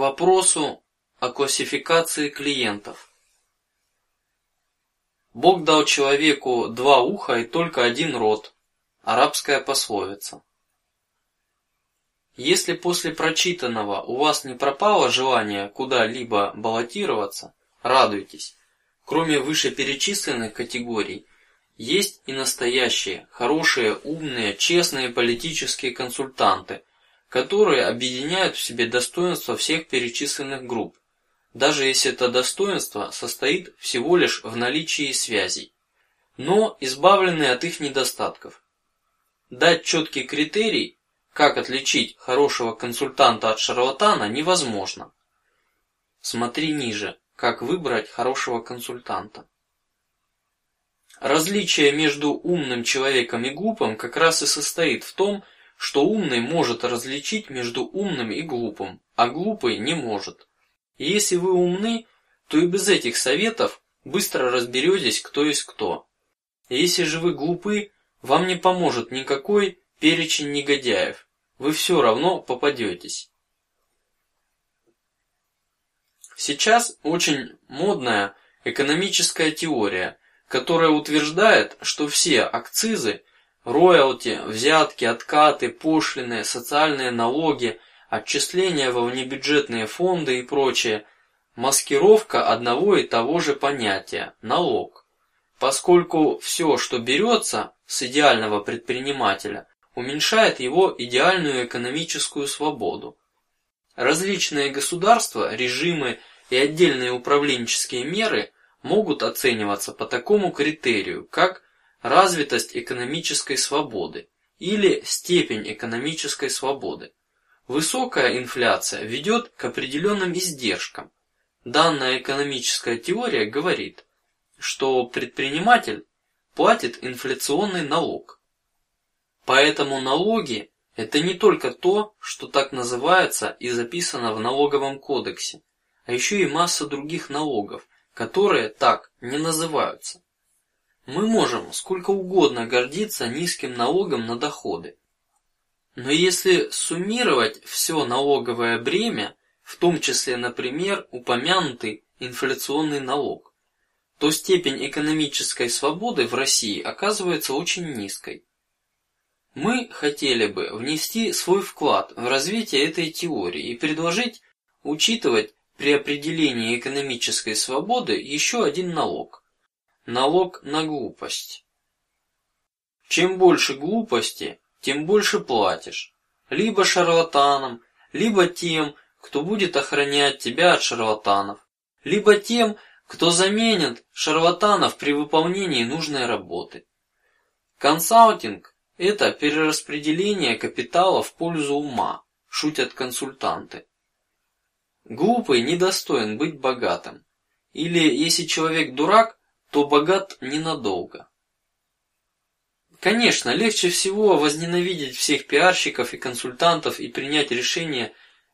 Вопросу о классификации клиентов. Бог дал человеку два уха и только один рот. Арабская пословица. Если после прочитанного у вас не пропало желание куда-либо баллотироваться, радуйтесь. Кроме вышеперечисленных категорий, есть и настоящие, хорошие, умные, честные политические консультанты, которые объединяют в себе достоинства всех перечисленных групп, даже если это достоинство состоит всего лишь в наличии связей, но избавлены от их недостатков. Дать четкий критерий, как отличить хорошего консультанта от шарлатана, невозможно. Смотри ниже, как выбрать хорошего консультанта. Различие между умным человеком и глупым как раз и состоит в том, умный может различить между умным и глупым, а глупый не может. И если вы умны, то и без этих советов быстро разберетесь, кто есть кто. Если же вы глупы, вам не поможет никакой перечень негодяев. Вы все равно попадетесь. Сейчас очень модная экономическая теория, которая утверждает, что все акцизы роялти, взятки, откаты, пошлины, социальные налоги, отчисления во внебюджетные фонды и прочее маскировка одного и того же понятия налог, поскольку все, что берется с идеального предпринимателя, уменьшает его идеальную экономическую свободу. Различные государства, режимы и отдельные управленческие меры могут оцениваться по такому критерию, как развитость экономической свободы или степень экономической свободы. Высокая инфляция ведет к определенным издержкам. Данная экономическая теория говорит, что предприниматель платит инфляционный налог. Поэтому налоги – это не только то, что так называется и записано в налоговом кодексе, а еще и масса других налогов, которые так не называются. Мы можем сколько угодно гордиться низким налогом на доходы, но если суммировать все налоговое бремя, в том числе, например, упомянутый инфляционный налог, то степень экономической свободы в России оказывается очень низкой. Мы хотели бы внести свой вклад в развитие этой теории и предложить учитывать при определении экономической свободы еще один налог налог на глупость. Чем больше глупости, тем больше платишь, либо шарлатанам, либо тем, кто будет охранять тебя от шарлатанов, либо тем, кто заменит шарлатанов при выполнении нужной работы. Консалтинг – это перераспределение капитала в пользу ума, шутят консультанты. Глупый недостоин быть богатым, или если человек дурак, то богат ненадолго. Конечно, легче всего возненавидеть всех пиарщиков и консультантов и принять решение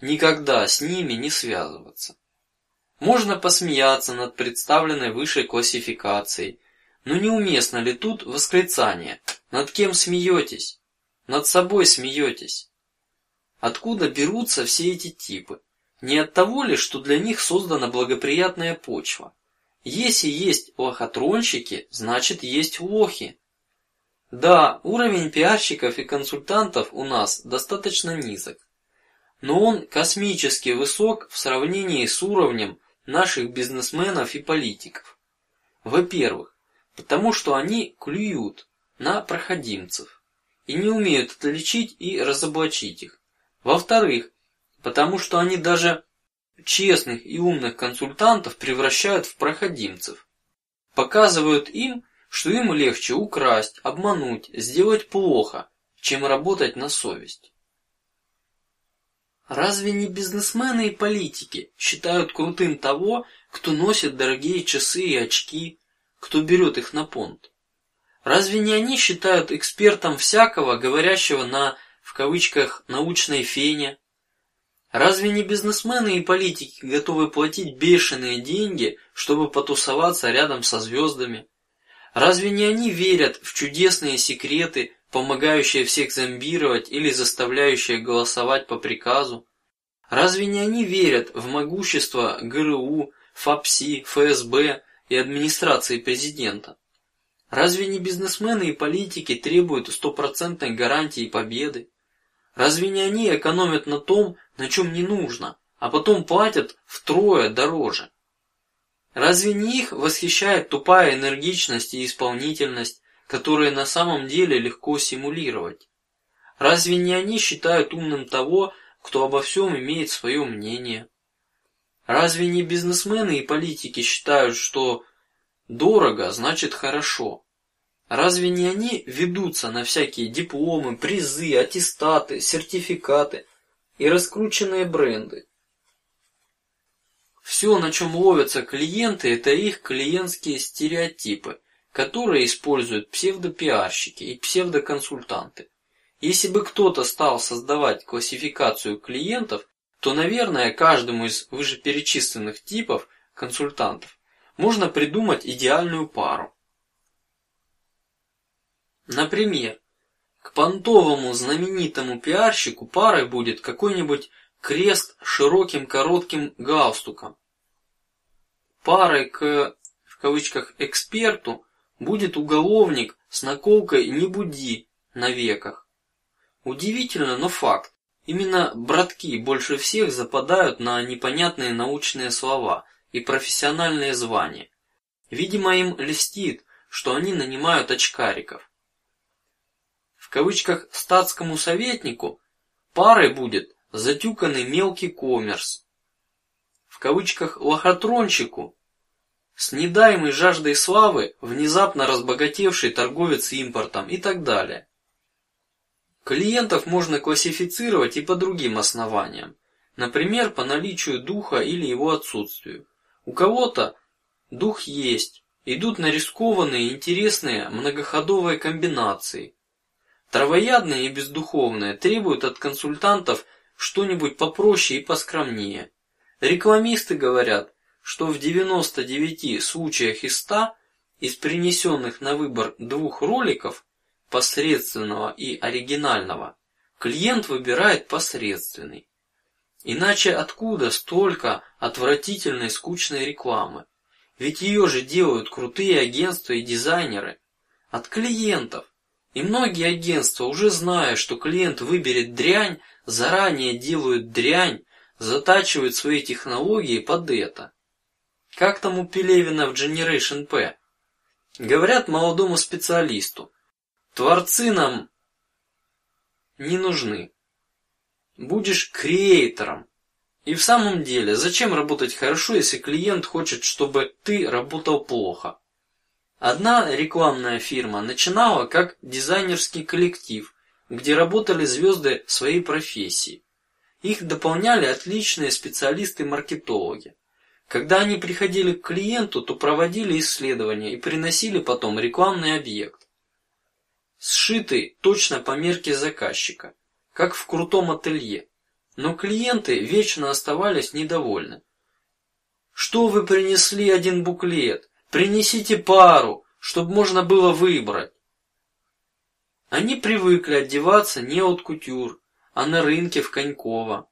никогда с ними не связываться. Можно посмеяться над представленной выше классификацией, но неуместно ли тут восклицание: над кем смеетесь? Над собой смеетесь? Откуда берутся все эти типы? Не от того ли, что для них создана благоприятная почва? Если есть лохотронщики, значит есть лохи. Да, уровень пиарщиков и консультантов у нас достаточно низок, но он космически высок в сравнении с уровнем наших бизнесменов и политиков. Во-первых, потому что они клюют на проходимцев и не умеют отличить и разоблачить их. Во-вторых, потому что они даже честных и умных консультантов превращают в проходимцев, показывают им, что им легче украсть, обмануть, сделать плохо, чем работать на совесть. Разве не бизнесмены и политики считают крутым того, кто носит дорогие часы и очки, кто берет их на понт? Разве не они считают экспертом всякого, говорящего на в кавычках научной фене, Разве не бизнесмены и политики готовы платить бешеные деньги, чтобы потусоваться рядом со звездами? Разве не они верят в чудесные секреты, помогающие всех зомбировать или заставляющие голосовать по приказу? Разве не они верят в могущество ГРУ, ФАПСИ, ФСБ и администрации президента? Разве не бизнесмены и политики требуют стопроцентной гарантии победы? Разве не они экономят на том, на чем не нужно, а потом платят втрое дороже? Разве не их восхищает тупая энергичность и исполнительность, которые на самом деле легко симулировать? Разве не они считают умным того, кто обо всем имеет свое мнение? Разве не бизнесмены и политики считают, что дорого значит хорошо? Разве не они ведутся на всякие дипломы, призы, аттестаты, сертификаты и раскрученные бренды? Все, на чем ловятся клиенты, это их клиентские стереотипы, которые используют псевдопиарщики и псевдоконсультанты. Если бы кто-то стал создавать классификацию клиентов, то, наверное, каждому из вышеперечисленных типов консультантов можно придумать идеальную пару. Например, к понтовому знаменитому пиарщику парой будет какой-нибудь крест широким коротким галстуком. Парой к в кавычках эксперту будет уголовник с наколкой "не буди" на веках. Удивительно, но факт. Именно братки больше всех западают на непонятные научные слова и профессиональные звания. Видимо, им льстит, что они нанимают очкариков. В кавычках статскому советнику парой будет затюканный мелкий коммерс. В кавычках лохотронщику с недаемой жаждой славы внезапно разбогатевший торговец импортом и так далее. Клиентов можно классифицировать и по другим основаниям, например, по наличию духа или его отсутствию. У кого-то дух есть, идут на рискованные, интересные многоходовые комбинации. Травоядные и бездуховные требуют от консультантов что-нибудь попроще и поскромнее. Рекламисты говорят, что в 99 случаях из 100 из принесенных на выбор двух роликов посредственного и оригинального, клиент выбирает посредственный. Иначе откуда столько отвратительной скучной рекламы? Ведь ее же делают крутые агентства и дизайнеры от клиентов. И многие агентства уже зная, что клиент выберет дрянь, заранее делают дрянь, затачивают свои технологии под это. Как там у Пелевина в Generation P? Говорят молодому специалисту: Творцы нам не нужны. Будешь креатором. И в самом деле, зачем работать хорошо, если клиент хочет, чтобы ты работал плохо? Одна рекламная фирма начинала как дизайнерский коллектив, где работали звезды своей профессии. Их дополняли отличные специалисты-маркетологи. Когда они приходили к клиенту, то проводили исследования и приносили потом рекламный объект сшитый точно по мерке заказчика, как в крутом ателье. Но клиенты вечно оставались недовольны. Что вы принесли один буклет? Принесите пару, чтобы можно было выбрать. Они привыкли одеваться не от кутюр, а на рынке в Коньково.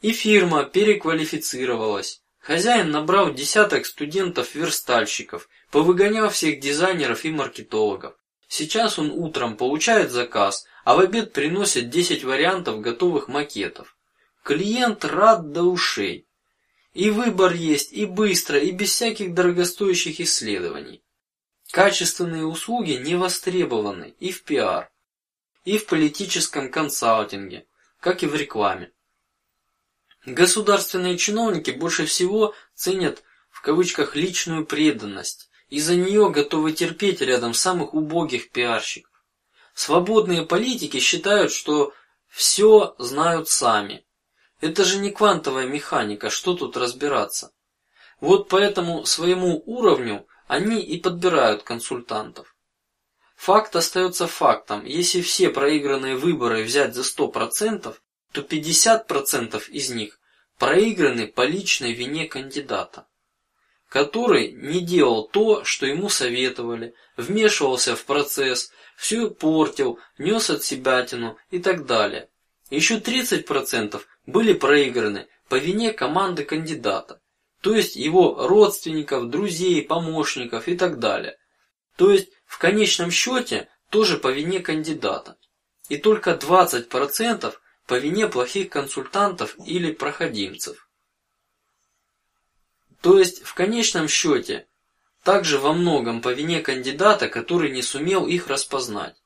И фирма переквалифицировалась. Хозяин набрал десяток студентов-верстальщиков, повыгонял всех дизайнеров и маркетологов. Сейчас он утром получает заказ, а в обед приносит 10 вариантов готовых макетов. Клиент рад до ушей. И выбор есть, и быстро, и без всяких дорогостоящих исследований. Качественные услуги не востребованы и в пиар, и в политическом консалтинге, как и в рекламе. Государственные чиновники больше всего ценят в кавычках личную преданность и за нее готовы терпеть рядом самых убогих пиарщиков. Свободные политики считают, что все знают сами. Это же не квантовая механика, что тут разбираться? Вот поэтому своему уровню они и подбирают консультантов. Факт остается фактом. Если все проигранные выборы взять за сто процентов, то пятьдесят процентов из них проиграны по личной вине кандидата который не делал то, что ему советовали, вмешивался в процесс, все портил, нес от себя тяну и так далее. Еще 30 процентов были проиграны по вине команды кандидата, то есть его родственников, друзей, помощников и так далее. То есть в конечном счете тоже по вине кандидата. И только 20 процентов по вине плохих консультантов или проходимцев. То есть в конечном счете также во многом по вине кандидата, который не сумел их распознать.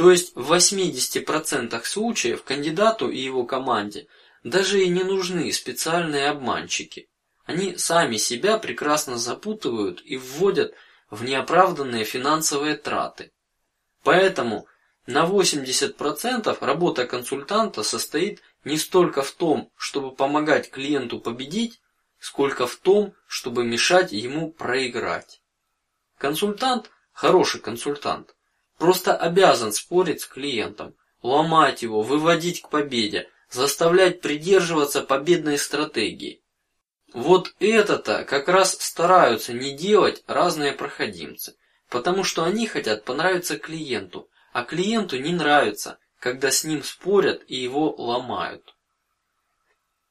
То есть в 80 процентах случаев кандидату и его команде даже и не нужны специальные обманщики. Они сами себя прекрасно запутывают и вводят в неоправданные финансовые траты. Поэтому на 80 процентов работа консультанта состоит не столько в том, чтобы помогать клиенту победить, сколько в том, чтобы мешать ему проиграть. Консультант, хороший консультант, просто обязан спорить с клиентом, ломать его, выводить к победе, заставлять придерживаться победной стратегии. Вот это-то как раз стараются не делать разные проходимцы, потому что они хотят понравиться клиенту, а клиенту не нравится, когда с ним спорят и его ломают.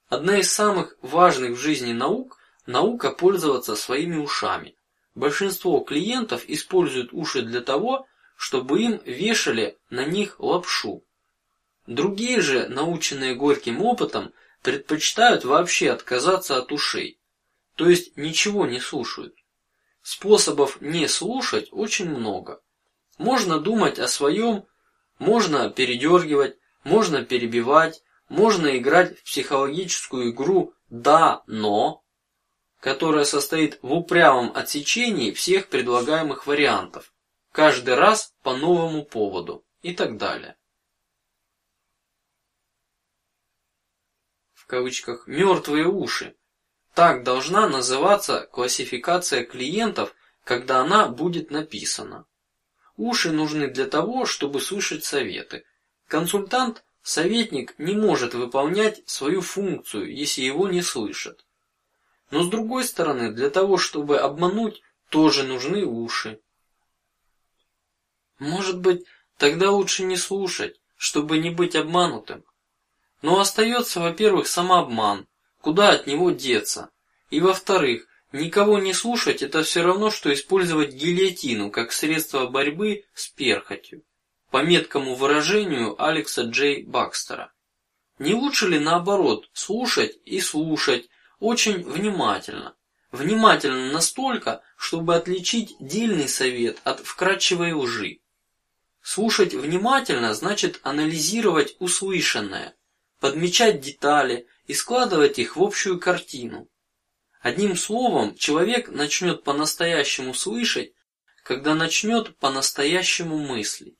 Одна из самых важных в жизни наук – наука пользоваться своими ушами. Большинство клиентов используют уши для того, чтобы им вешали на них лапшу. Другие же, наученные горьким опытом, предпочитают вообще отказаться от ушей, то есть ничего не слушают. Способов не слушать очень много. Можно думать о своем, можно передергивать, можно перебивать, можно играть в психологическую игру да, но, которая состоит в упрямом отсечении всех предлагаемых вариантов, каждый раз по новому поводу и так далее. В кавычках мертвые уши. Так должна называться классификация клиентов, когда она будет написана. Уши нужны для того, чтобы слышать советы. Консультант Советник не может выполнять свою функцию, если его не слышат. Но с другой стороны, для того, чтобы обмануть, тоже нужны уши. Может быть, тогда лучше не слушать, чтобы не быть обманутым. Но остается, во-первых, самообман, куда от него деться, и во-вторых, никого не слушать это все равно, что использовать гильотину как средство борьбы с перхотью по меткому выражению Алекса Джей Бакстера. Не лучше ли наоборот слушать и слушать очень внимательно, внимательно настолько, чтобы отличить дельный совет от вкрадчивой лжи? Слушать внимательно значит анализировать услышанное, подмечать детали и складывать их в общую картину. Одним словом, человек начнет по-настоящему слышать, когда начнет по-настоящему мыслить.